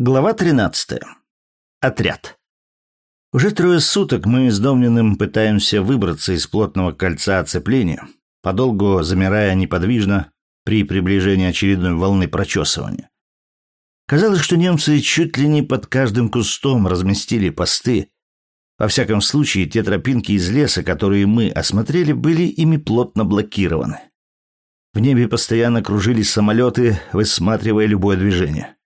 Глава 13. Отряд. Уже трое суток мы с Домниным пытаемся выбраться из плотного кольца оцепления, подолгу замирая неподвижно при приближении очередной волны прочесывания. Казалось, что немцы чуть ли не под каждым кустом разместили посты. Во всяком случае, те тропинки из леса, которые мы осмотрели, были ими плотно блокированы. В небе постоянно кружились самолеты, высматривая любое движение.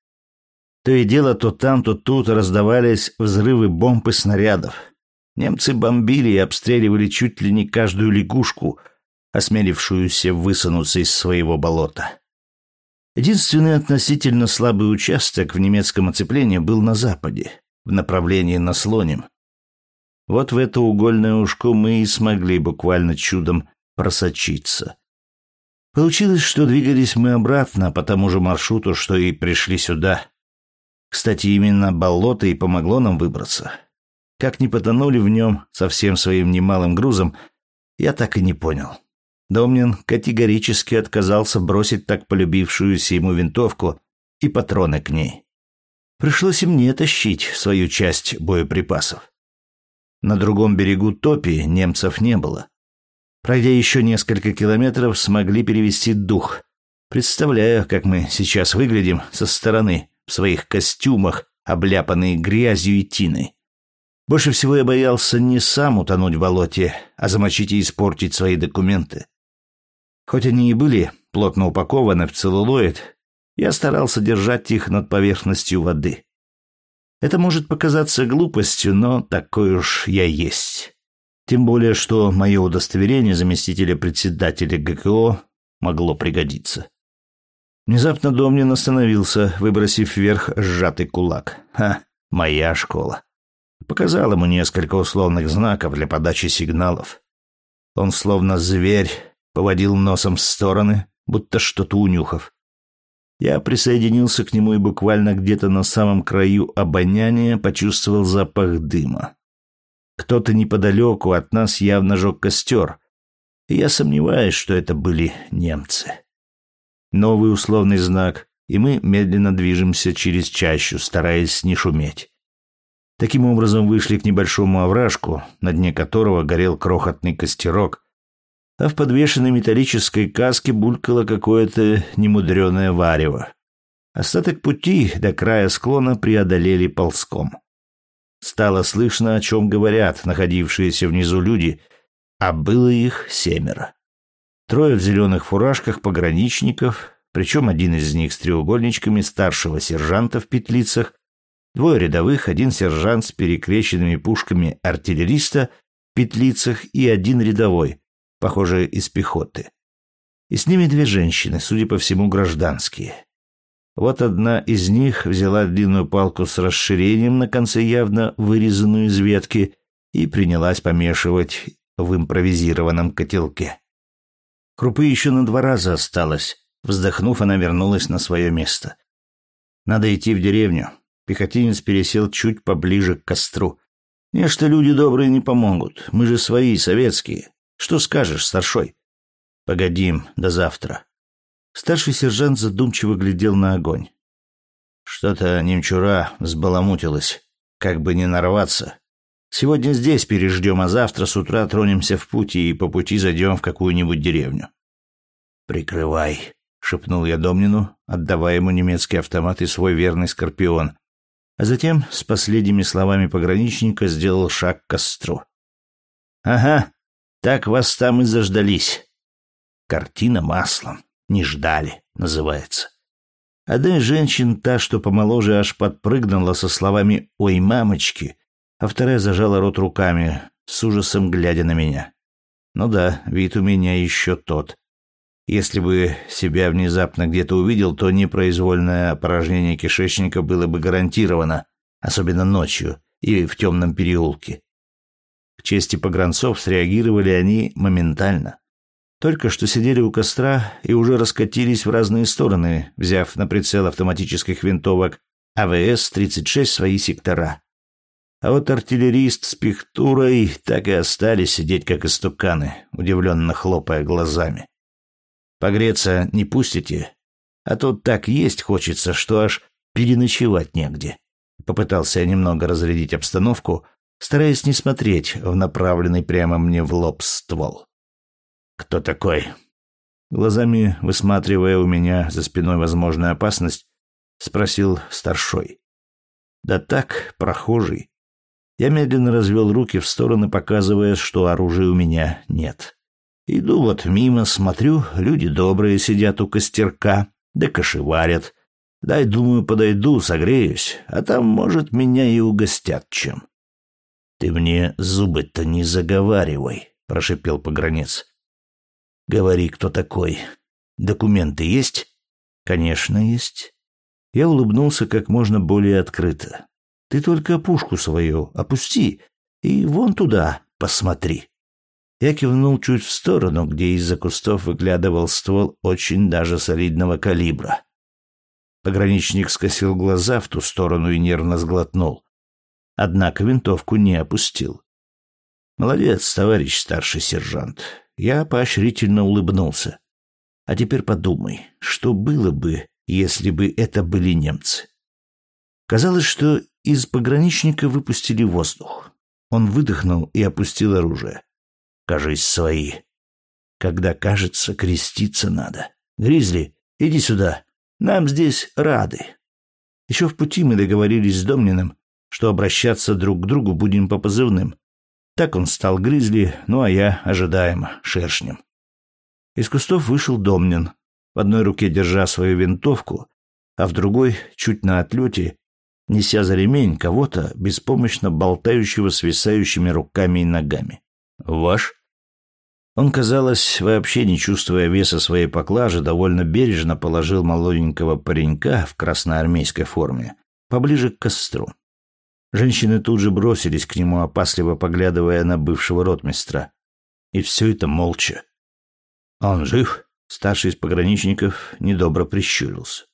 То и дело то там, то тут раздавались взрывы бомб и снарядов. Немцы бомбили и обстреливали чуть ли не каждую лягушку, осмелившуюся высунуться из своего болота. Единственный относительно слабый участок в немецком оцеплении был на западе, в направлении на Слоним. Вот в это угольное ушко мы и смогли буквально чудом просочиться. Получилось, что двигались мы обратно по тому же маршруту, что и пришли сюда. Кстати, именно болото и помогло нам выбраться. Как не потонули в нем со всем своим немалым грузом, я так и не понял. Домнин категорически отказался бросить так полюбившуюся ему винтовку и патроны к ней. Пришлось и мне тащить свою часть боеприпасов. На другом берегу топи немцев не было. Пройдя еще несколько километров, смогли перевести дух. Представляю, как мы сейчас выглядим со стороны в своих костюмах, обляпанные грязью и тиной. Больше всего я боялся не сам утонуть в болоте, а замочить и испортить свои документы. Хоть они и были плотно упакованы в целлулоид, я старался держать их над поверхностью воды. Это может показаться глупостью, но такой уж я есть. Тем более, что мое удостоверение заместителя председателя ГКО могло пригодиться. Внезапно Домнин остановился, выбросив вверх сжатый кулак. Ха, моя школа. Показал ему несколько условных знаков для подачи сигналов. Он словно зверь поводил носом в стороны, будто что-то унюхав. Я присоединился к нему и буквально где-то на самом краю обоняния почувствовал запах дыма. Кто-то неподалеку от нас явно жег костер, и я сомневаюсь, что это были немцы. Новый условный знак, и мы медленно движемся через чащу, стараясь не шуметь. Таким образом вышли к небольшому овражку, на дне которого горел крохотный костерок, а в подвешенной металлической каске булькало какое-то немудреное варево. Остаток пути до края склона преодолели ползком. Стало слышно, о чем говорят находившиеся внизу люди, а было их семеро. Трое в зеленых фуражках пограничников, причем один из них с треугольничками старшего сержанта в петлицах, двое рядовых, один сержант с перекрещенными пушками артиллериста в петлицах и один рядовой, похоже, из пехоты. И с ними две женщины, судя по всему, гражданские. Вот одна из них взяла длинную палку с расширением на конце явно вырезанную из ветки и принялась помешивать в импровизированном котелке. Крупы еще на два раза осталось. Вздохнув, она вернулась на свое место. Надо идти в деревню. Пехотинец пересел чуть поближе к костру. Нечто люди добрые не помогут. Мы же свои, советские. Что скажешь, старшой? Погодим, до завтра. Старший сержант задумчиво глядел на огонь. Что-то немчура взбаламутилось. Как бы не нарваться. Сегодня здесь переждем, а завтра с утра тронемся в путь и по пути зайдем в какую-нибудь деревню. «Прикрывай», — шепнул я Домнину, отдавая ему немецкий автомат и свой верный скорпион, а затем с последними словами пограничника сделал шаг к костру. «Ага, так вас там и заждались. Картина маслом. Не ждали, называется». Одна из женщин, та, что помоложе, аж подпрыгнула со словами «Ой, мамочки!» А вторая зажала рот руками, с ужасом глядя на меня. Ну да, вид у меня еще тот. Если бы себя внезапно где-то увидел, то непроизвольное опорожнение кишечника было бы гарантировано, особенно ночью и в темном переулке. К чести погранцов среагировали они моментально. Только что сидели у костра и уже раскатились в разные стороны, взяв на прицел автоматических винтовок АВС-36 свои сектора. А вот артиллерист с пихтурой так и остались сидеть, как истуканы, удивленно хлопая глазами. «Погреться не пустите? А тут так есть хочется, что аж переночевать негде. Попытался я немного разрядить обстановку, стараясь не смотреть в направленный прямо мне в лоб ствол. «Кто такой?» Глазами высматривая у меня за спиной возможную опасность, спросил старшой. «Да так, прохожий». Я медленно развел руки в стороны, показывая, что оружия у меня нет. Иду вот мимо, смотрю, люди добрые сидят у костерка, да кошеварят. Дай, думаю, подойду, согреюсь, а там, может, меня и угостят чем. «Ты мне зубы-то не заговаривай», — прошипел погранец. «Говори, кто такой. Документы есть?» «Конечно, есть». Я улыбнулся как можно более открыто. «Ты только пушку свою опусти и вон туда посмотри». Я кивнул чуть в сторону, где из-за кустов выглядывал ствол очень даже солидного калибра. Пограничник скосил глаза в ту сторону и нервно сглотнул. Однако винтовку не опустил. «Молодец, товарищ старший сержант. Я поощрительно улыбнулся. А теперь подумай, что было бы, если бы это были немцы? Казалось, что из пограничника выпустили воздух. Он выдохнул и опустил оружие. Кажись, свои. Когда кажется, креститься надо. Гризли, иди сюда. Нам здесь рады. Еще в пути мы договорились с Домниным, что обращаться друг к другу будем по позывным. Так он стал гризли, ну а я, ожидаемо, шершнем. Из кустов вышел Домнин, в одной руке держа свою винтовку, а в другой, чуть на отлете, неся за ремень кого-то, беспомощно болтающего свисающими руками и ногами. «Ваш?» Он, казалось, вообще не чувствуя веса своей поклажи, довольно бережно положил молоденького паренька в красноармейской форме поближе к костру. Женщины тут же бросились к нему, опасливо поглядывая на бывшего ротмистра. И все это молча. «Он жив?» — старший из пограничников недобро прищурился.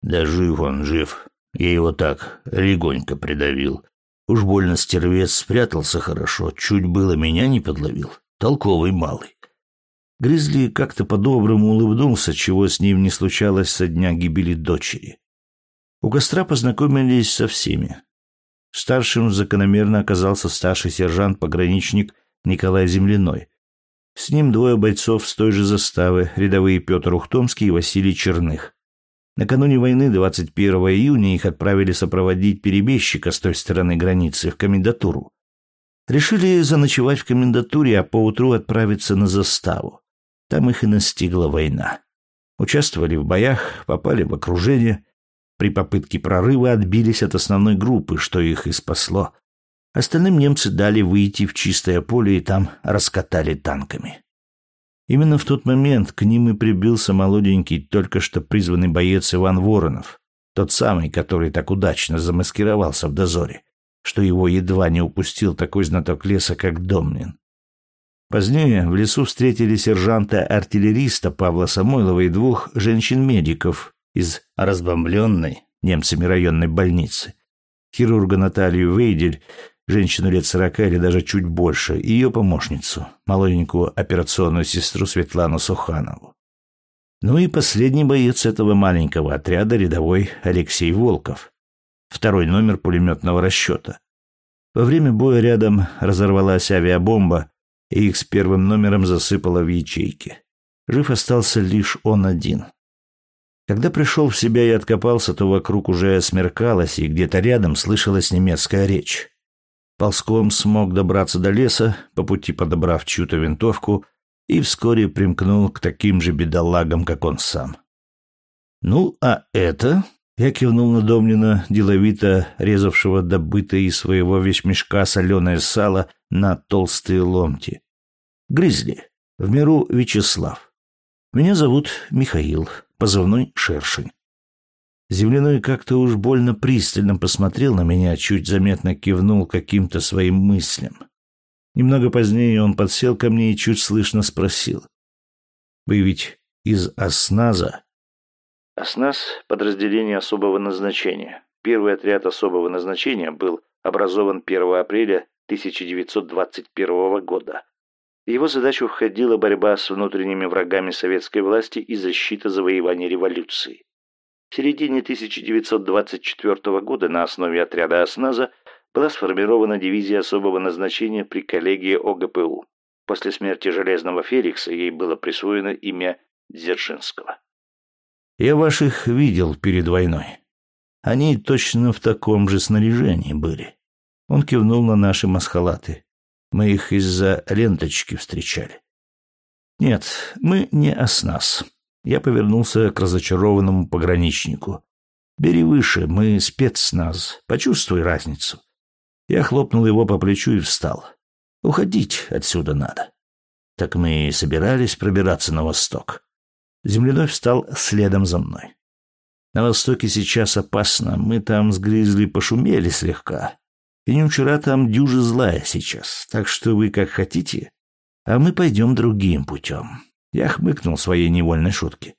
«Да жив он, жив. Я его так легонько придавил. Уж больно стервец спрятался хорошо, чуть было меня не подловил. Толковый малый». Гризли как-то по-доброму улыбнулся, чего с ним не случалось со дня гибели дочери. У костра познакомились со всеми. Старшим закономерно оказался старший сержант-пограничник Николай Земляной. С ним двое бойцов с той же заставы, рядовые Петр Ухтомский и Василий Черных. Накануне войны, 21 июня, их отправили сопроводить перебежчика с той стороны границы в комендатуру. Решили заночевать в комендатуре, а поутру отправиться на заставу. Там их и настигла война. Участвовали в боях, попали в окружение – при попытке прорыва отбились от основной группы, что их и спасло. Остальным немцы дали выйти в чистое поле и там раскатали танками. Именно в тот момент к ним и прибился молоденький, только что призванный боец Иван Воронов, тот самый, который так удачно замаскировался в дозоре, что его едва не упустил такой знаток леса, как Домнин. Позднее в лесу встретили сержанта-артиллериста Павла Самойлова и двух женщин-медиков, из разбомбленной немцами районной больницы. Хирурга Наталью Вейдель, женщину лет сорока или даже чуть больше, и ее помощницу, молоденькую операционную сестру Светлану Суханову. Ну и последний боец этого маленького отряда, рядовой Алексей Волков, второй номер пулеметного расчета. Во время боя рядом разорвалась авиабомба, и их с первым номером засыпало в ячейки. Жив остался лишь он один. Когда пришел в себя и откопался, то вокруг уже смеркалось, и где-то рядом слышалась немецкая речь. Ползком смог добраться до леса, по пути подобрав чью-то винтовку, и вскоре примкнул к таким же бедолагам, как он сам. «Ну, а это...» — я кивнул на Домнина, деловито резавшего добытое из своего вещмешка соленое сало на толстые ломти. «Грызли. В миру Вячеслав. Меня зовут Михаил позывной «Шершень». Земляной как-то уж больно пристально посмотрел на меня, чуть заметно кивнул каким-то своим мыслям. Немного позднее он подсел ко мне и чуть слышно спросил. «Вы ведь из Осназа?» «Осназ — подразделение особого назначения. Первый отряд особого назначения был образован 1 апреля 1921 года. Его задачу входила борьба с внутренними врагами советской власти и защита завоевания революции. В середине 1924 года на основе отряда «Осназа» была сформирована дивизия особого назначения при коллегии ОГПУ. После смерти Железного Феликса ей было присвоено имя Дзержинского. «Я ваших видел перед войной. Они точно в таком же снаряжении были». Он кивнул на наши масхалаты. Мы их из-за ленточки встречали. Нет, мы не оснас. Я повернулся к разочарованному пограничнику. Бери выше, мы спецназ. Почувствуй разницу. Я хлопнул его по плечу и встал. Уходить отсюда надо. Так мы и собирались пробираться на восток. Земляной встал следом за мной. На востоке сейчас опасно. Мы там с Гризли пошумели слегка. И не вчера там дюжа злая сейчас. Так что вы как хотите, а мы пойдем другим путем. Я хмыкнул своей невольной шутки.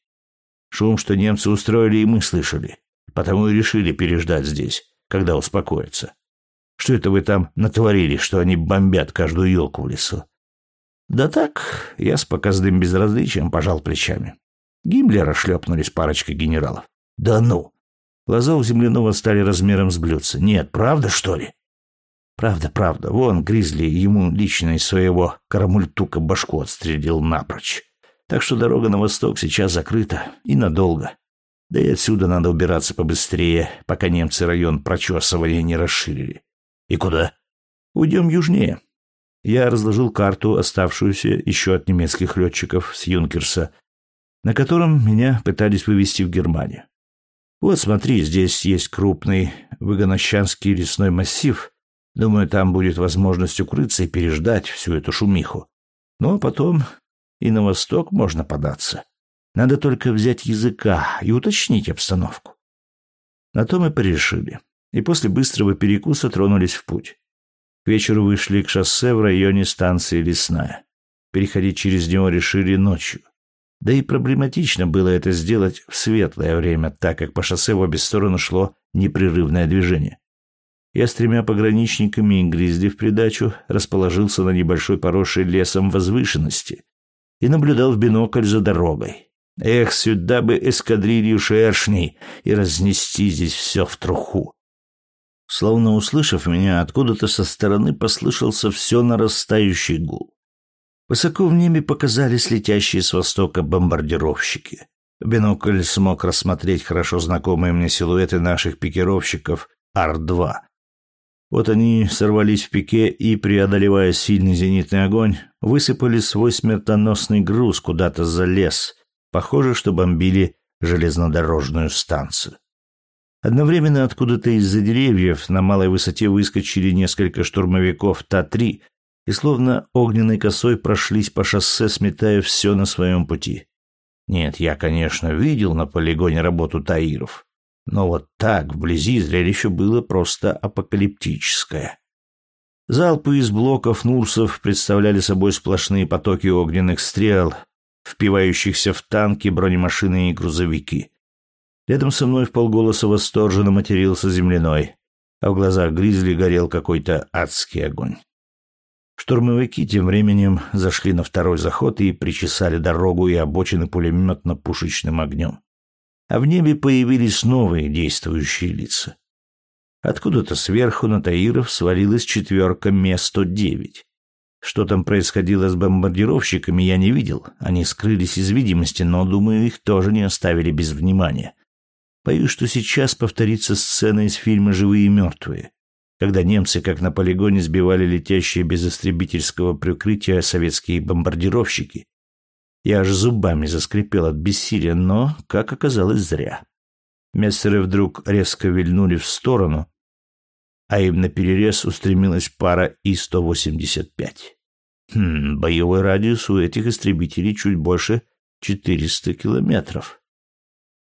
Шум, что немцы устроили, и мы слышали. Потому и решили переждать здесь, когда успокоятся. Что это вы там натворили, что они бомбят каждую елку в лесу? Да так, я с показным безразличием пожал плечами. Гиммлера шлепнулись парочкой генералов. Да ну! Глаза у земляного стали размером с блюдца. Нет, правда, что ли? Правда, правда. Вон Гризли ему лично из своего карамультука башку отстрелил напрочь. Так что дорога на восток сейчас закрыта и надолго. Да и отсюда надо убираться побыстрее, пока немцы район прочесывания не расширили. И куда? Уйдем южнее. Я разложил карту, оставшуюся еще от немецких летчиков с Юнкерса, на котором меня пытались вывести в Германию. Вот смотри, здесь есть крупный выгонощанский лесной массив. Думаю, там будет возможность укрыться и переждать всю эту шумиху. Ну а потом и на восток можно податься. Надо только взять языка и уточнить обстановку. На то мы порешили и после быстрого перекуса тронулись в путь. К вечеру вышли к шоссе в районе станции Лесная. Переходить через него решили ночью. Да и проблематично было это сделать в светлое время, так как по шоссе в обе стороны шло непрерывное движение. Я с тремя пограничниками и Гризли в придачу расположился на небольшой поросшей лесом возвышенности и наблюдал в бинокль за дорогой. Эх, сюда бы эскадрилью шершней и разнести здесь все в труху. Словно услышав меня, откуда-то со стороны послышался все нарастающий гул. Высоко в небе показались летящие с востока бомбардировщики. Бинокль смог рассмотреть хорошо знакомые мне силуэты наших пикировщиков Ар-2. Вот они сорвались в пике и, преодолевая сильный зенитный огонь, высыпали свой смертоносный груз куда-то за лес. Похоже, что бомбили железнодорожную станцию. Одновременно откуда-то из-за деревьев на малой высоте выскочили несколько штурмовиков Та-3 и словно огненной косой прошлись по шоссе, сметая все на своем пути. Нет, я, конечно, видел на полигоне работу таиров, но вот так, вблизи, зрелище было просто апокалиптическое. Залпы из блоков Нурсов представляли собой сплошные потоки огненных стрел, впивающихся в танки, бронемашины и грузовики. Рядом со мной в полголоса восторженно матерился земляной, а в глазах Гризли горел какой-то адский огонь. Штурмовики тем временем зашли на второй заход и причесали дорогу и обочины пулеметно-пушечным огнем. А в небе появились новые действующие лица. Откуда-то сверху на Таиров свалилась четверка Ме-109. Что там происходило с бомбардировщиками, я не видел. Они скрылись из видимости, но, думаю, их тоже не оставили без внимания. Боюсь, что сейчас повторится сцена из фильма «Живые и мертвые», когда немцы, как на полигоне, сбивали летящие без истребительского прикрытия советские бомбардировщики. Я аж зубами заскрипел от бессилия, но, как оказалось, зря. Мессеры вдруг резко вильнули в сторону, а им на перерез устремилась пара И-185. Хм, боевой радиус у этих истребителей чуть больше 400 километров.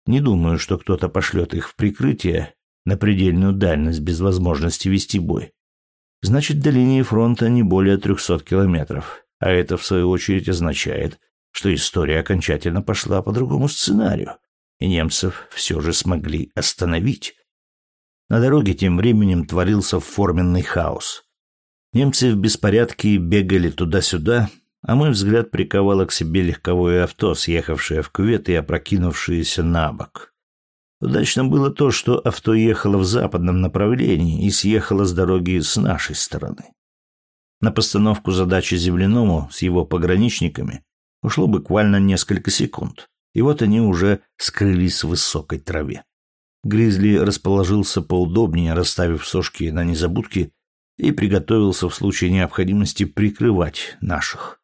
Не думаю, что кто-то пошлет их в прикрытие на предельную дальность без возможности вести бой. Значит, до линии фронта не более 300 километров, а это, в свою очередь, означает, что история окончательно пошла по другому сценарию, и немцев все же смогли остановить. На дороге тем временем творился форменный хаос. Немцы в беспорядке бегали туда-сюда, а мой взгляд приковало к себе легковое авто, съехавшее в кювет и опрокинувшееся на бок. Удачно было то, что авто ехало в западном направлении и съехало с дороги с нашей стороны. На постановку задачи земляному с его пограничниками ушло буквально несколько секунд, и вот они уже скрылись в высокой траве. Гризли расположился поудобнее, расставив сошки на незабудке, и приготовился в случае необходимости прикрывать наших.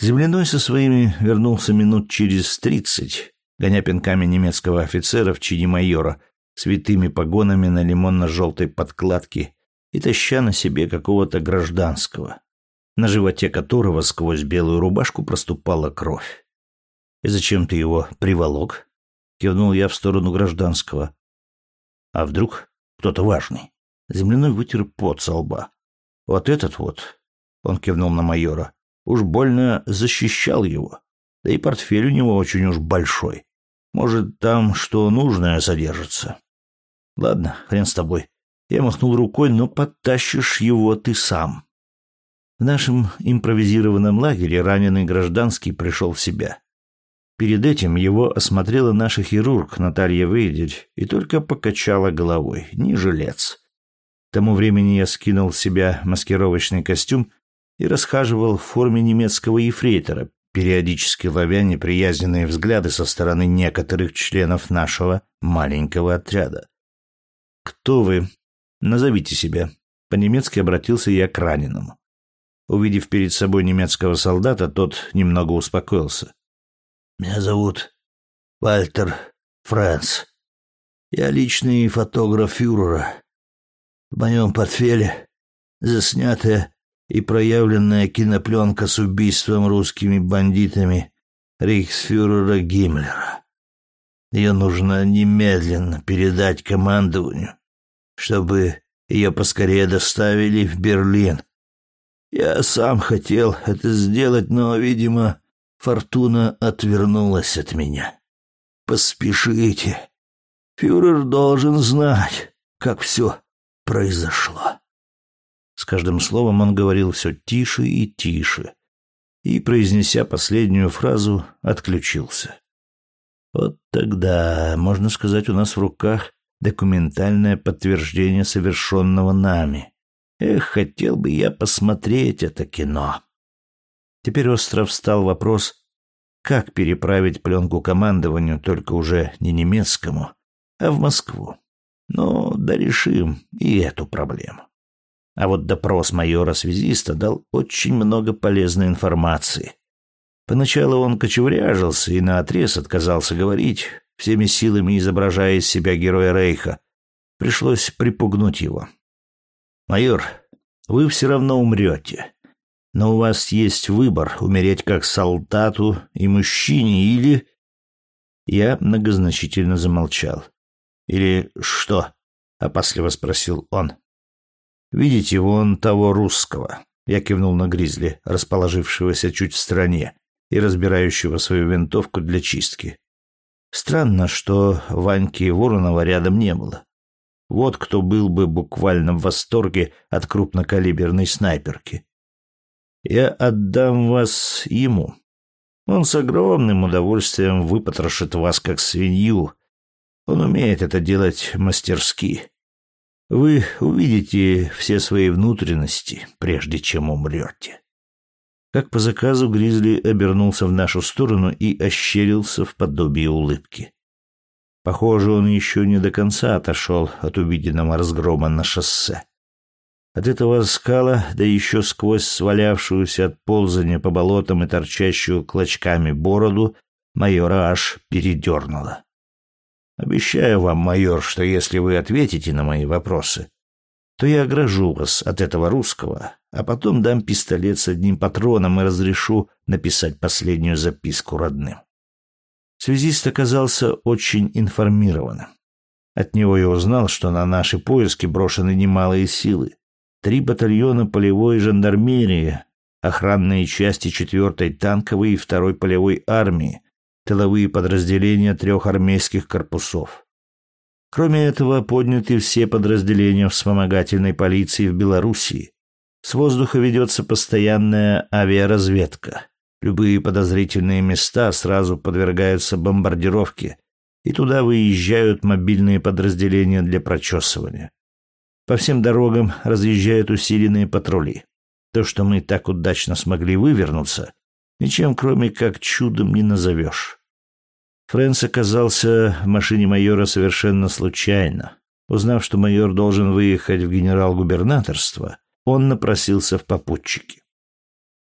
Земляной со своими вернулся минут через тридцать, гоня пинками немецкого офицера в чине майора с погонами на лимонно-желтой подкладке и таща на себе какого-то гражданского, на животе которого сквозь белую рубашку проступала кровь. «И зачем ты его приволок?» — кивнул я в сторону гражданского. «А вдруг кто-то важный?» Земляной вытер пот со лба. «Вот этот вот», — он кивнул на майора, — «уж больно защищал его. Да и портфель у него очень уж большой. Может, там что нужное содержится. Ладно, хрен с тобой. Я махнул рукой, но подтащишь его ты сам. В нашем импровизированном лагере раненый гражданский пришел в себя. Перед этим его осмотрела наша хирург Наталья Вейдель и только покачала головой. Не жилец. К тому времени я скинул с себя маскировочный костюм и расхаживал в форме немецкого ефрейтора, периодически ловя неприязненные взгляды со стороны некоторых членов нашего маленького отряда. «Кто вы? Назовите себя». По-немецки обратился я к раненому. Увидев перед собой немецкого солдата, тот немного успокоился. «Меня зовут Вальтер Франц. Я личный фотограф фюрера. В моем портфеле заснятая и проявленная кинопленка с убийством русскими бандитами рейхсфюрера Гиммлера. Ее нужно немедленно передать командованию, чтобы ее поскорее доставили в Берлин. Я сам хотел это сделать, но, видимо, фортуна отвернулась от меня. Поспешите. Фюрер должен знать, как все произошло. С каждым словом он говорил все тише и тише, и, произнеся последнюю фразу, отключился. Вот тогда, можно сказать, у нас в руках документальное подтверждение совершенного нами. Эх, хотел бы я посмотреть это кино. Теперь остро встал вопрос, как переправить пленку командованию, только уже не немецкому, а в Москву. Но да решим и эту проблему. А вот допрос майора-связиста дал очень много полезной информации. Поначалу он кочевряжился и наотрез отказался говорить, всеми силами изображая из себя героя Рейха. Пришлось припугнуть его. «Майор, вы все равно умрете. Но у вас есть выбор — умереть как солдату и мужчине или...» Я многозначительно замолчал. «Или что?» — опасливо спросил он. Видите, вон того русского. Я кивнул на Гризли, расположившегося чуть в стороне и разбирающего свою винтовку для чистки. Странно, что Ваньки Воронова рядом не было. Вот кто был бы буквально в восторге от крупнокалиберной снайперки. Я отдам вас ему. Он с огромным удовольствием выпотрошит вас как свинью. Он умеет это делать мастерски. Вы увидите все свои внутренности, прежде чем умрете. Как по заказу Гризли обернулся в нашу сторону и ощерился в подобии улыбки. Похоже, он еще не до конца отошел от увиденного разгрома на шоссе. От этого скала, да еще сквозь свалявшуюся от ползания по болотам и торчащую клочками бороду, майора аж передернуло. Обещаю вам, майор, что если вы ответите на мои вопросы, то я огражу вас от этого русского, а потом дам пистолет с одним патроном и разрешу написать последнюю записку родным. Связист оказался очень информированным. От него я узнал, что на наши поиски брошены немалые силы. Три батальона полевой жандармерии, охранные части 4-й танковой и 2-й полевой армии, тыловые подразделения трех армейских корпусов. Кроме этого, подняты все подразделения вспомогательной полиции в Белоруссии. С воздуха ведется постоянная авиаразведка. Любые подозрительные места сразу подвергаются бомбардировке, и туда выезжают мобильные подразделения для прочесывания. По всем дорогам разъезжают усиленные патрули. То, что мы так удачно смогли вывернуться, ничем кроме как чудом не назовешь. Фрэнс оказался в машине майора совершенно случайно. Узнав, что майор должен выехать в генерал-губернаторство, он напросился в попутчики.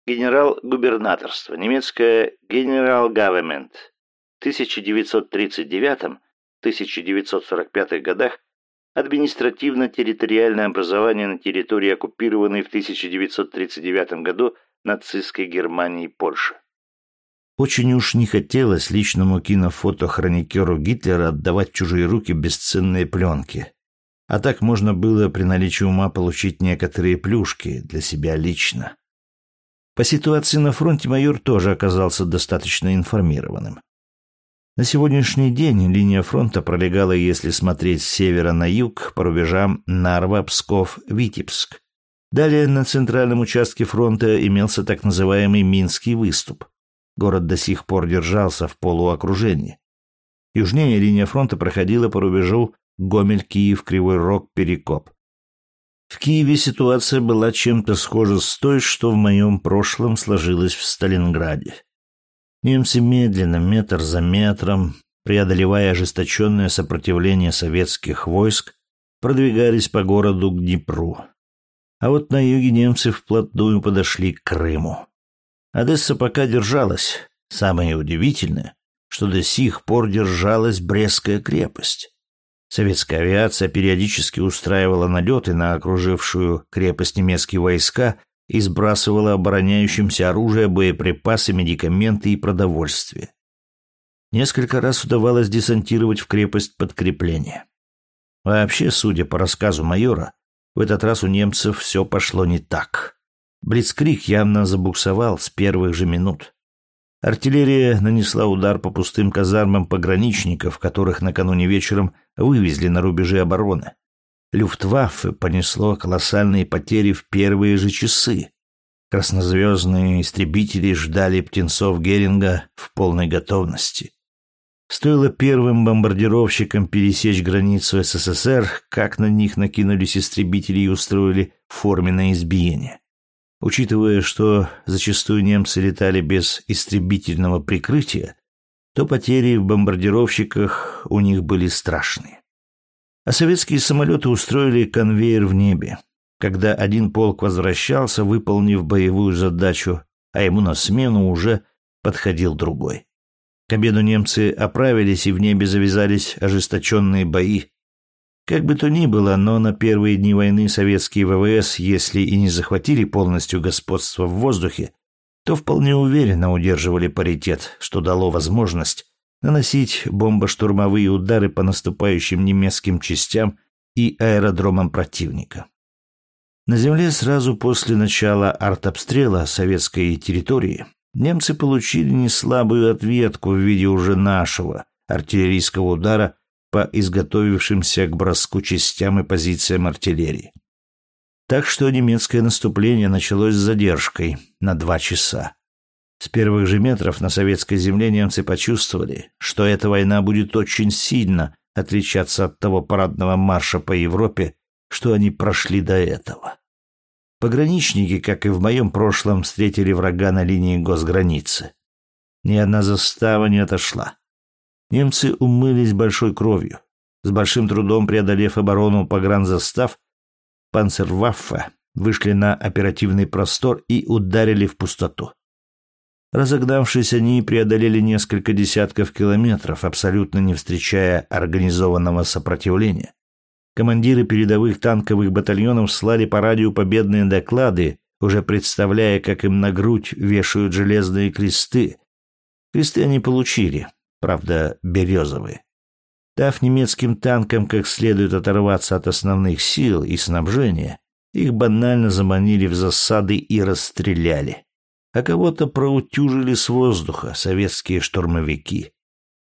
Генерал-губернаторство, немецкое «Генерал-Гавемент». В 1939-1945 годах административно-территориальное образование на территории, оккупированной в 1939 году нацистской Германии и Польши. Очень уж не хотелось личному кинофотохроникеру Гитлера отдавать в чужие руки бесценные пленки. А так можно было при наличии ума получить некоторые плюшки для себя лично. По ситуации на фронте майор тоже оказался достаточно информированным. На сегодняшний день линия фронта пролегала, если смотреть с севера на юг, по рубежам Нарва, Псков, Витебск. Далее на центральном участке фронта имелся так называемый Минский выступ. Город до сих пор держался в полуокружении. Южнее линия фронта проходила по рубежу Гомель, Киев, Кривой Рог, Перекоп. В Киеве ситуация была чем-то схожа с той, что в моем прошлом сложилась в Сталинграде. Немцы медленно, метр за метром, преодолевая ожесточенное сопротивление советских войск, продвигались по городу к Днепру. А вот на юге немцы вплотную подошли к Крыму. Одесса пока держалась. Самое удивительное, что до сих пор держалась Брестская крепость. Советская авиация периодически устраивала налеты на окружившую крепость немецкие войска и сбрасывала обороняющимся оружие, боеприпасы, медикаменты и продовольствие. Несколько раз удавалось десантировать в крепость подкрепление. Вообще, судя по рассказу майора, в этот раз у немцев все пошло не так. Блицкрик явно забуксовал с первых же минут. Артиллерия нанесла удар по пустым казармам пограничников, которых накануне вечером вывезли на рубежи обороны. Люфтваффе понесло колоссальные потери в первые же часы. Краснозвездные истребители ждали птенцов Геринга в полной готовности. Стоило первым бомбардировщикам пересечь границу СССР, как на них накинулись истребители и устроили форменное избиение. Учитывая, что зачастую немцы летали без истребительного прикрытия, то потери в бомбардировщиках у них были страшные. А советские самолеты устроили конвейер в небе. Когда один полк возвращался, выполнив боевую задачу, а ему на смену уже подходил другой. К обеду немцы оправились, и в небе завязались ожесточенные бои, как бы то ни было, но на первые дни войны советские ВВС, если и не захватили полностью господство в воздухе, то вполне уверенно удерживали паритет, что дало возможность наносить бомбоштурмовые удары по наступающим немецким частям и аэродромам противника. На земле сразу после начала артобстрела советской территории немцы получили неслабую ответку в виде уже нашего артиллерийского удара по изготовившимся к броску частям и позициям артиллерии. Так что немецкое наступление началось с задержкой на два часа. С первых же метров на советской земле немцы почувствовали, что эта война будет очень сильно отличаться от того парадного марша по Европе, что они прошли до этого. Пограничники, как и в моем прошлом, встретили врага на линии госграницы. Ни одна застава не отошла. Немцы умылись большой кровью. С большим трудом преодолев оборону погранзастав, панцерваффе вышли на оперативный простор и ударили в пустоту. Разогнавшись, они преодолели несколько десятков километров, абсолютно не встречая организованного сопротивления. Командиры передовых танковых батальонов слали по радио победные доклады, уже представляя, как им на грудь вешают железные кресты. Кресты они получили, правда, березовые. Дав немецким танкам как следует оторваться от основных сил и снабжения, их банально заманили в засады и расстреляли. А кого-то проутюжили с воздуха советские штурмовики.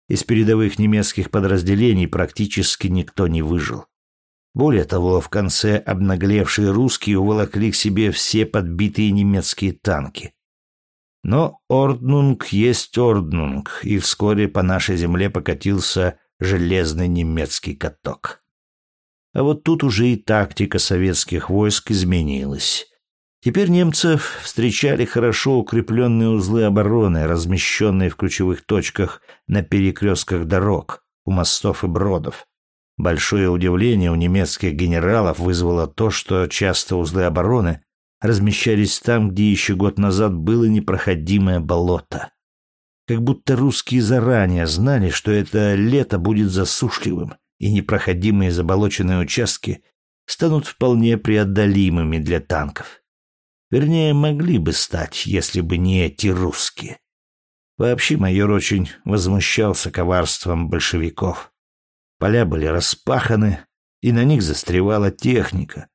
Из передовых немецких подразделений практически никто не выжил. Более того, в конце обнаглевшие русские уволокли к себе все подбитые немецкие танки. Но Орднунг есть Орднунг, и вскоре по нашей земле покатился железный немецкий каток. А вот тут уже и тактика советских войск изменилась. Теперь немцев встречали хорошо укрепленные узлы обороны, размещенные в ключевых точках на перекрестках дорог, у мостов и бродов. Большое удивление у немецких генералов вызвало то, что часто узлы обороны размещались там, где еще год назад было непроходимое болото. Как будто русские заранее знали, что это лето будет засушливым, и непроходимые заболоченные участки станут вполне преодолимыми для танков. Вернее, могли бы стать, если бы не эти русские. Вообще майор очень возмущался коварством большевиков. Поля были распаханы, и на них застревала техника.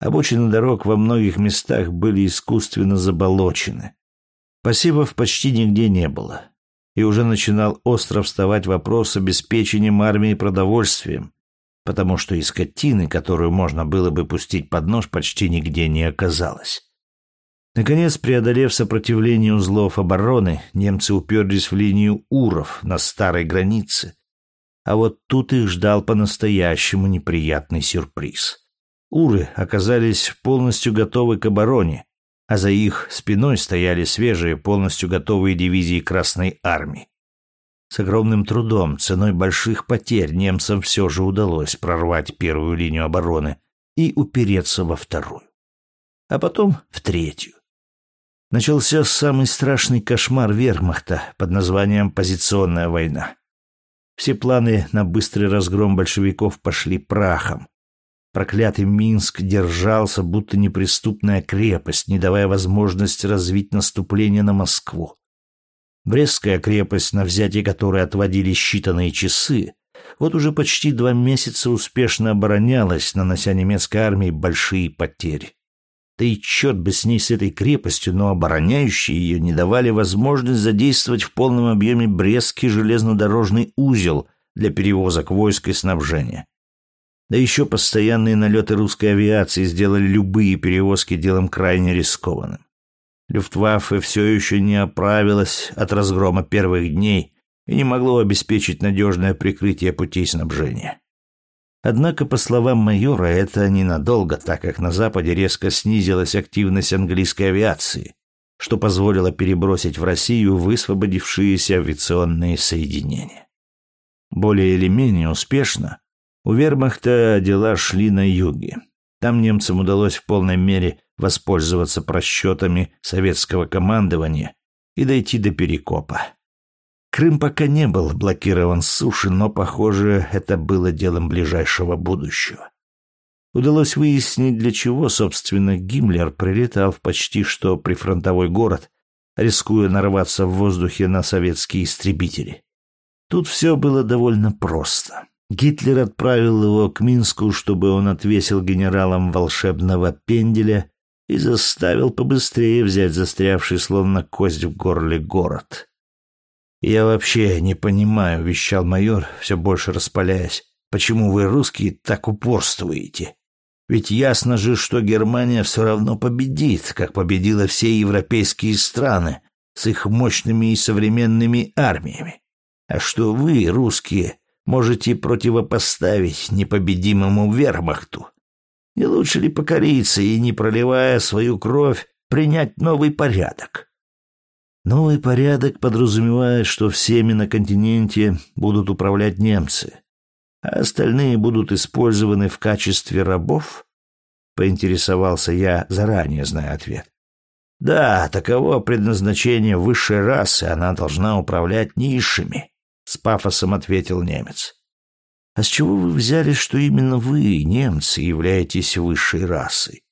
Обочины дорог во многих местах были искусственно заболочены. Посевов почти нигде не было. И уже начинал остро вставать вопрос обеспечением армии продовольствием, потому что и скотины, которую можно было бы пустить под нож, почти нигде не оказалось. Наконец, преодолев сопротивление узлов обороны, немцы уперлись в линию Уров на старой границе. А вот тут их ждал по-настоящему неприятный сюрприз. Уры оказались полностью готовы к обороне, а за их спиной стояли свежие, полностью готовые дивизии Красной Армии. С огромным трудом, ценой больших потерь, немцам все же удалось прорвать первую линию обороны и упереться во вторую. А потом в третью начался самый страшный кошмар вермахта под названием «Позиционная война». Все планы на быстрый разгром большевиков пошли прахом. Проклятый Минск держался, будто неприступная крепость, не давая возможности развить наступление на Москву. Брестская крепость, на взятие которой отводили считанные часы, вот уже почти два месяца успешно оборонялась, нанося немецкой армии большие потери. Да и черт бы с ней, с этой крепостью, но обороняющие ее не давали возможность задействовать в полном объеме Брестский железнодорожный узел для перевозок войск и снабжения. Да еще постоянные налеты русской авиации сделали любые перевозки делом крайне рискованным. Люфтваффе все еще не оправилась от разгрома первых дней и не могло обеспечить надежное прикрытие путей снабжения. Однако, по словам майора, это ненадолго, так как на Западе резко снизилась активность английской авиации, что позволило перебросить в Россию высвободившиеся авиационные соединения. Более или менее успешно у вермахта дела шли на юге. Там немцам удалось в полной мере воспользоваться просчетами советского командования и дойти до Перекопа. Крым пока не был блокирован с суши, но, похоже, это было делом ближайшего будущего. Удалось выяснить, для чего, собственно, Гиммлер прилетал в почти что прифронтовой город, рискуя нарваться в воздухе на советские истребители. Тут все было довольно просто. Гитлер отправил его к Минску, чтобы он отвесил генералам волшебного пенделя и заставил побыстрее взять застрявший словно кость в горле город. «Я вообще не понимаю», — вещал майор, все больше распаляясь, «почему вы, русские, так упорствуете? Ведь ясно же, что Германия все равно победит, как победила все европейские страны с их мощными и современными армиями. А что вы, русские, можете противопоставить непобедимому вермахту? Не лучше ли покориться и, не проливая свою кровь, принять новый порядок?» Новый порядок подразумевает, что всеми на континенте будут управлять немцы, а остальные будут использованы в качестве рабов? Поинтересовался я, заранее зная ответ. Да, таково предназначение высшей расы, она должна управлять низшими, с пафосом ответил немец. А с чего вы взяли, что именно вы, немцы, являетесь высшей расой?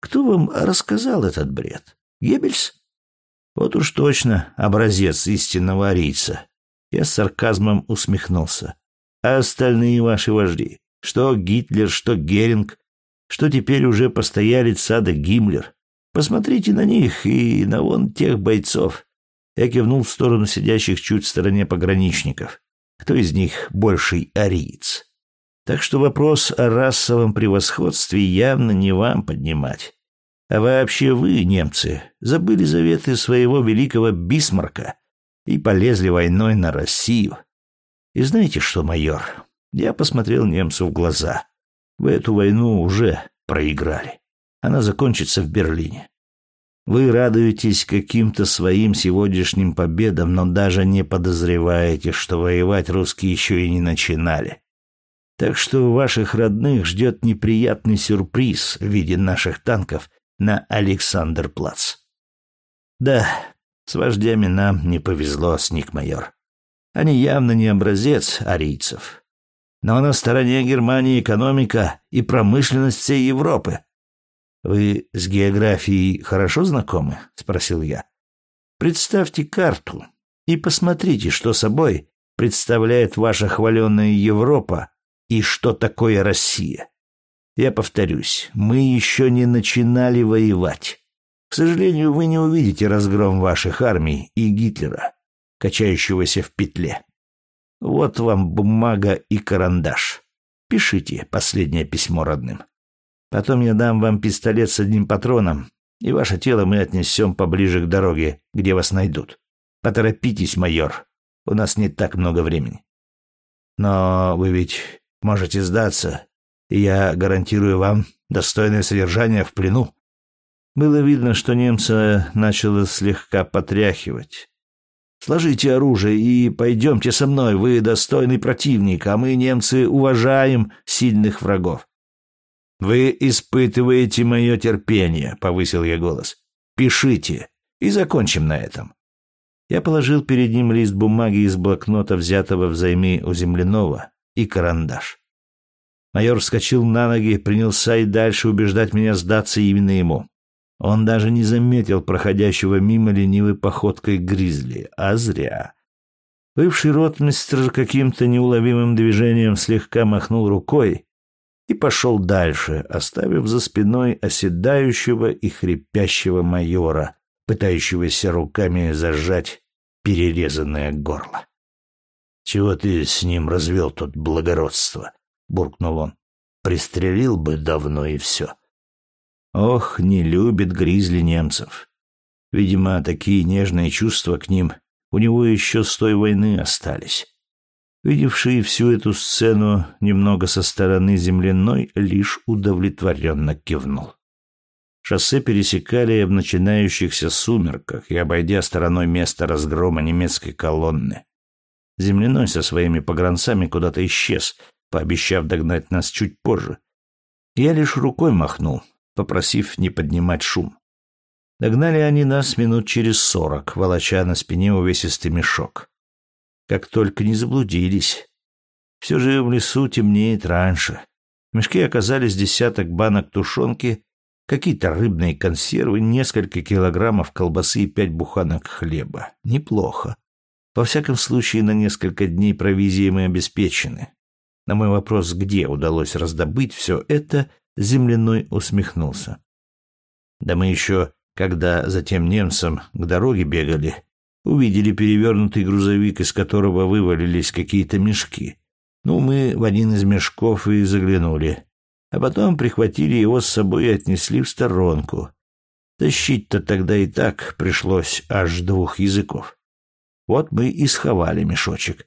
Кто вам рассказал этот бред? Геббельс? Вот уж точно образец истинного арийца. Я с сарказмом усмехнулся. А остальные ваши вожди? Что Гитлер, что Геринг, что теперь уже постоялец сада Гиммлер. Посмотрите на них и на вон тех бойцов. Я кивнул в сторону сидящих чуть в стороне пограничников. Кто из них больший ариец? Так что вопрос о расовом превосходстве явно не вам поднимать. А вообще вы, немцы, забыли заветы своего великого Бисмарка и полезли войной на Россию. И знаете что, майор, я посмотрел немцу в глаза. Вы эту войну уже проиграли. Она закончится в Берлине. Вы радуетесь каким-то своим сегодняшним победам, но даже не подозреваете, что воевать русские еще и не начинали. Так что ваших родных ждет неприятный сюрприз в виде наших танков на Александрплац. Да, с вождями нам не повезло, сник-майор. Они явно не образец арийцев. Но на стороне Германии экономика и промышленность всей Европы. Вы с географией хорошо знакомы? спросил я. Представьте карту и посмотрите, что собой представляет ваша хваленая Европа и что такое Россия. Я повторюсь, мы еще не начинали воевать. К сожалению, вы не увидите разгром ваших армий и Гитлера, качающегося в петле. Вот вам бумага и карандаш. Пишите последнее письмо родным. Потом я дам вам пистолет с одним патроном, и ваше тело мы отнесем поближе к дороге, где вас найдут. Поторопитесь, майор. У нас не так много времени. Но вы ведь можете сдаться и я гарантирую вам достойное содержание в плену. Было видно, что немца начало слегка потряхивать. Сложите оружие и пойдемте со мной, вы достойный противник, а мы, немцы, уважаем сильных врагов. Вы испытываете мое терпение, повысил я голос. Пишите и закончим на этом. Я положил перед ним лист бумаги из блокнота, взятого взаймы у земляного, и карандаш. Майор вскочил на ноги, принялся и дальше убеждать меня сдаться именно ему. Он даже не заметил проходящего мимо ленивой походкой гризли, а зря. Бывший ротмистр каким-то неуловимым движением слегка махнул рукой и пошел дальше, оставив за спиной оседающего и хрипящего майора, пытающегося руками зажать перерезанное горло. «Чего ты с ним развел тут благородство?» — буркнул он. «Пристрелил бы давно и все». Ох, не любит Гризли немцев. Видимо, такие нежные чувства к ним у него еще с той войны остались. Видевший всю эту сцену немного со стороны земляной, лишь удовлетворенно кивнул. Шоссе пересекали в начинающихся сумерках и, обойдя стороной место разгрома немецкой колонны. Земляной со своими погранцами куда-то исчез, пообещав догнать нас чуть позже. Я лишь рукой махнул, попросив не поднимать шум. Догнали они нас минут через сорок, волоча на спине увесистый мешок. Как только не заблудились. Все же в лесу темнеет раньше. В мешке оказались десяток банок тушенки, какие-то рыбные консервы, несколько килограммов колбасы и пять буханок хлеба. Неплохо. Во всяком случае, на несколько дней провизии мы обеспечены. На мой вопрос, где удалось раздобыть все это, земляной усмехнулся. Да мы еще, когда за тем немцем к дороге бегали, увидели перевернутый грузовик, из которого вывалились какие-то мешки. Ну, мы в один из мешков и заглянули, а потом прихватили его с собой и отнесли в сторонку. Тащить-то тогда и так пришлось аж двух языков. Вот мы и сховали мешочек,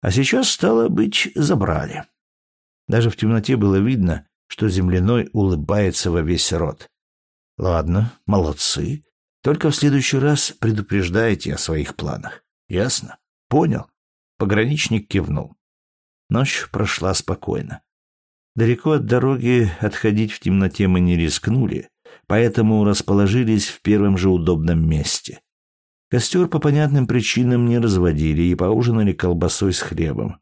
а сейчас, стало быть, забрали. Даже в темноте было видно, что земляной улыбается во весь рот. Ладно, молодцы. Только в следующий раз предупреждайте о своих планах. Ясно? Понял? Пограничник кивнул. Ночь прошла спокойно. Далеко от дороги отходить в темноте мы не рискнули, поэтому расположились в первом же удобном месте. Костер по понятным причинам не разводили и поужинали колбасой с хлебом,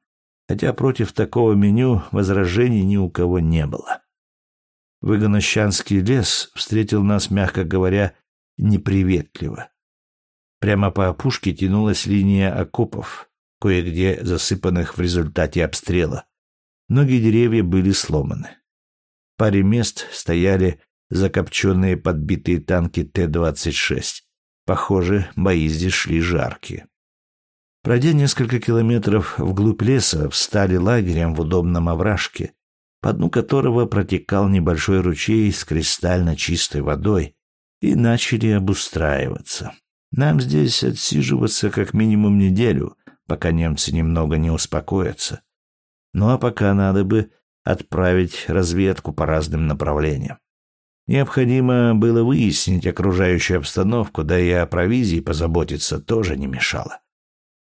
хотя против такого меню возражений ни у кого не было. Выгонощанский лес встретил нас, мягко говоря, неприветливо. Прямо по опушке тянулась линия окопов, кое-где засыпанных в результате обстрела. Многие деревья были сломаны. В паре мест стояли закопченные подбитые танки Т-26. Похоже, бои здесь шли жаркие. Пройдя несколько километров вглубь леса, встали лагерем в удобном овражке, по дну которого протекал небольшой ручей с кристально чистой водой, и начали обустраиваться. Нам здесь отсиживаться как минимум неделю, пока немцы немного не успокоятся. Ну а пока надо бы отправить разведку по разным направлениям. Необходимо было выяснить окружающую обстановку, да и о провизии позаботиться тоже не мешало.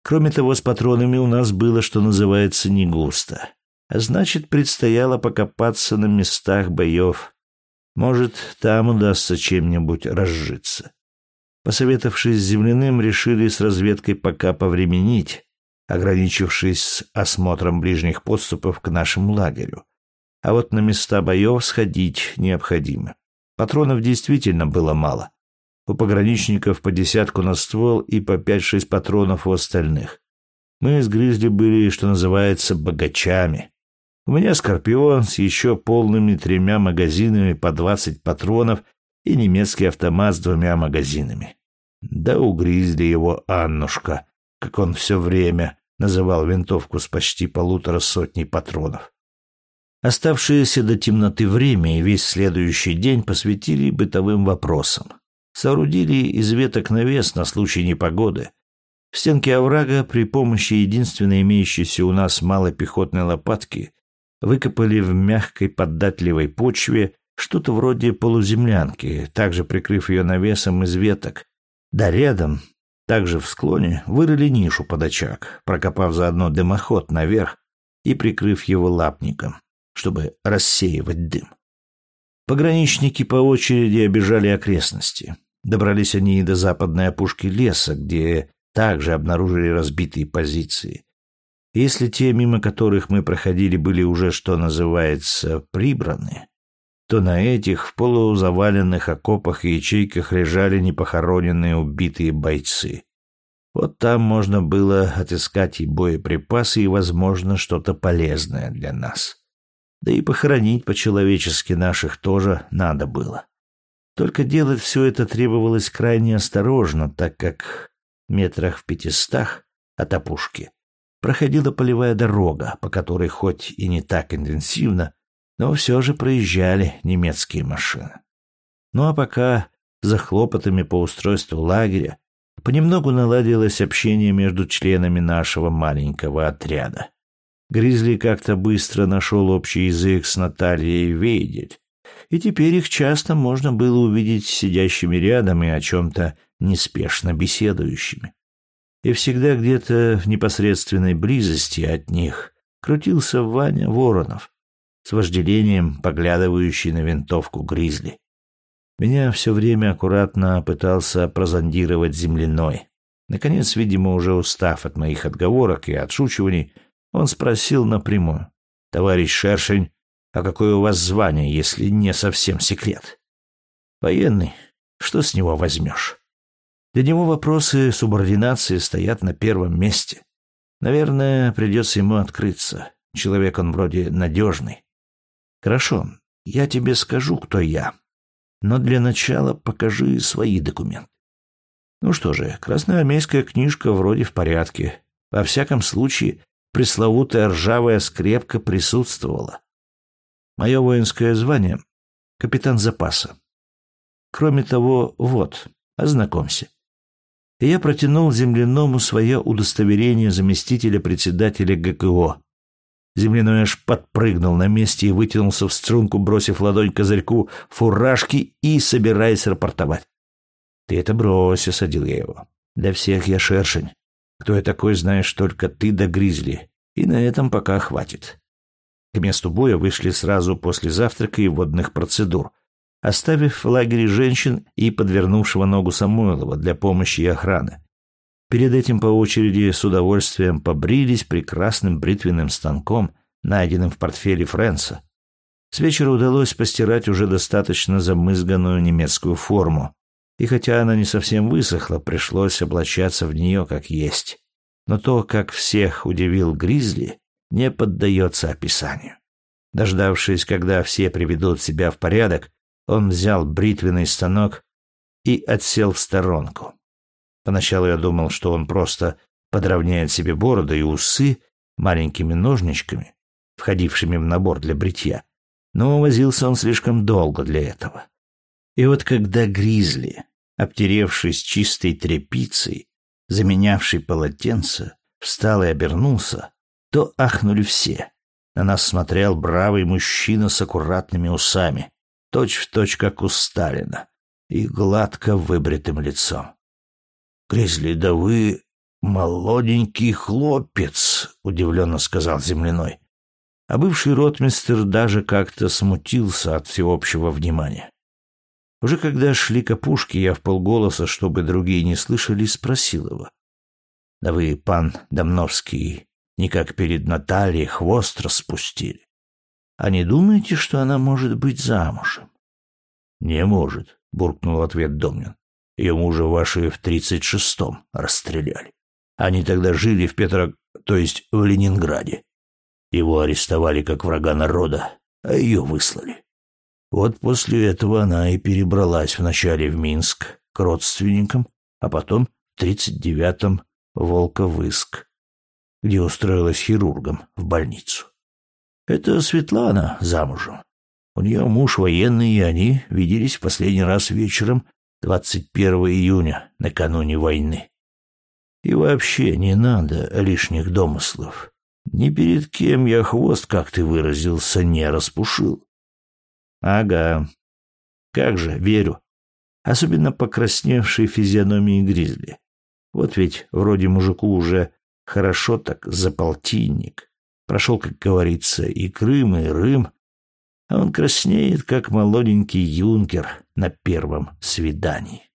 Кроме того, с патронами у нас было, что называется, не густо. А значит, предстояло покопаться на местах боев. Может, там удастся чем-нибудь разжиться. Посоветовавшись с земляным, решили с разведкой пока повременить, ограничившись осмотром ближних подступов к нашему лагерю. А вот на места боев сходить необходимо. Патронов действительно было мало. У пограничников по десятку на ствол и по пять-шесть патронов у остальных. Мы с Гризли были, что называется, богачами. У меня «Скорпион» с еще полными тремя магазинами по двадцать патронов и немецкий автомат с двумя магазинами. Да у Гризли его Аннушка, как он все время называл винтовку с почти полутора сотней патронов. Оставшееся до темноты время и весь следующий день посвятили бытовым вопросам. Соорудили из веток навес на случай непогоды. В стенке оврага при помощи единственной имеющейся у нас малой пехотной лопатки выкопали в мягкой податливой почве что-то вроде полуземлянки, также прикрыв ее навесом из веток. Да рядом, также в склоне, вырыли нишу под очаг, прокопав заодно дымоход наверх и прикрыв его лапником, чтобы рассеивать дым. Пограничники по очереди обижали окрестности. Добрались они и до западной опушки леса, где также обнаружили разбитые позиции. Если те, мимо которых мы проходили, были уже, что называется, прибраны, то на этих в полузаваленных окопах и ячейках лежали непохороненные убитые бойцы. Вот там можно было отыскать и боеприпасы, и, возможно, что-то полезное для нас. Да и похоронить по-человечески наших тоже надо было. Только делать все это требовалось крайне осторожно, так как метрах в пятистах от опушки проходила полевая дорога, по которой хоть и не так интенсивно, но все же проезжали немецкие машины. Ну а пока за хлопотами по устройству лагеря понемногу наладилось общение между членами нашего маленького отряда. Гризли как-то быстро нашел общий язык с Натальей Вейдель, и теперь их часто можно было увидеть сидящими рядом и о чем-то неспешно беседующими. И всегда где-то в непосредственной близости от них крутился Ваня Воронов, с вожделением поглядывающий на винтовку Гризли. Меня все время аккуратно пытался прозондировать земляной. Наконец, видимо, уже устав от моих отговорок и отшучиваний, он спросил напрямую. «Товарищ Шершень, а какое у вас звание, если не совсем секрет?» «Военный. Что с него возьмешь?» Для него вопросы субординации стоят на первом месте. Наверное, придется ему открыться. Человек он вроде надежный. Хорошо, я тебе скажу, кто я. Но для начала покажи свои документы. Ну что же, красноармейская книжка вроде в порядке. Во всяком случае, пресловутая ржавая скрепка присутствовала. Мое воинское звание — капитан запаса. Кроме того, вот, ознакомься. И я протянул земляному свое удостоверение заместителя председателя ГКО, Земляной аж подпрыгнул на месте и вытянулся в струнку, бросив ладонь козырьку фуражки и собираясь рапортовать. «Ты это брось», — осадил я его. «Для всех я шершень. Кто я такой, знаешь только ты да гризли. И на этом пока хватит». К месту боя вышли сразу после завтрака и водных процедур, оставив в лагере женщин и подвернувшего ногу Самойлова для помощи и охраны. Перед этим по очереди с удовольствием побрились прекрасным бритвенным станком, найденным в портфеле Фрэнса. С вечера удалось постирать уже достаточно замызганную немецкую форму, и хотя она не совсем высохла, пришлось облачаться в нее как есть. Но то, как всех удивил Гризли, не поддается описанию. Дождавшись, когда все приведут себя в порядок, он взял бритвенный станок и отсел в сторонку. Поначалу я думал, что он просто подровняет себе бороду и усы маленькими ножничками, входившими в набор для бритья, но возился он слишком долго для этого. И вот когда Гризли, обтеревшись чистой тряпицей, заменявший полотенце, встал и обернулся, то ахнули все. На нас смотрел бравый мужчина с аккуратными усами, точь-в-точь, точь, как у Сталина, и гладко выбритым лицом. «Гризли, да вы молоденький хлопец», — удивленно сказал земляной. А бывший ротмистер даже как-то смутился от всеобщего внимания. Уже когда шли к опушке, я вполголоса, чтобы другие не слышали, спросил его. «Да вы, пан Домновский, никак перед Натальей хвост распустили. А не думаете, что она может быть замужем?» «Не может», — буркнул ответ Домнин. «Ее мужа ваши в тридцать шестом расстреляли. Они тогда жили в Петро... то есть в Ленинграде. Его арестовали как врага народа, а ее выслали. Вот после этого она и перебралась вначале в Минск к родственникам, а потом в тридцать девятом в Волковыск, где устроилась хирургом в больницу. Это Светлана замужем. У нее муж военный, и они виделись в последний раз вечером 21 июня, накануне войны. И вообще не надо лишних домыслов. Ни перед кем я хвост, как ты выразился, не распушил. Ага. Как же, верю. Особенно покрасневшей физиономии гризли. Вот ведь вроде мужику уже хорошо так за полтинник. Прошел, как говорится, и Крым, и Рым. А он краснеет, как молоденький юнкер на первом свидании.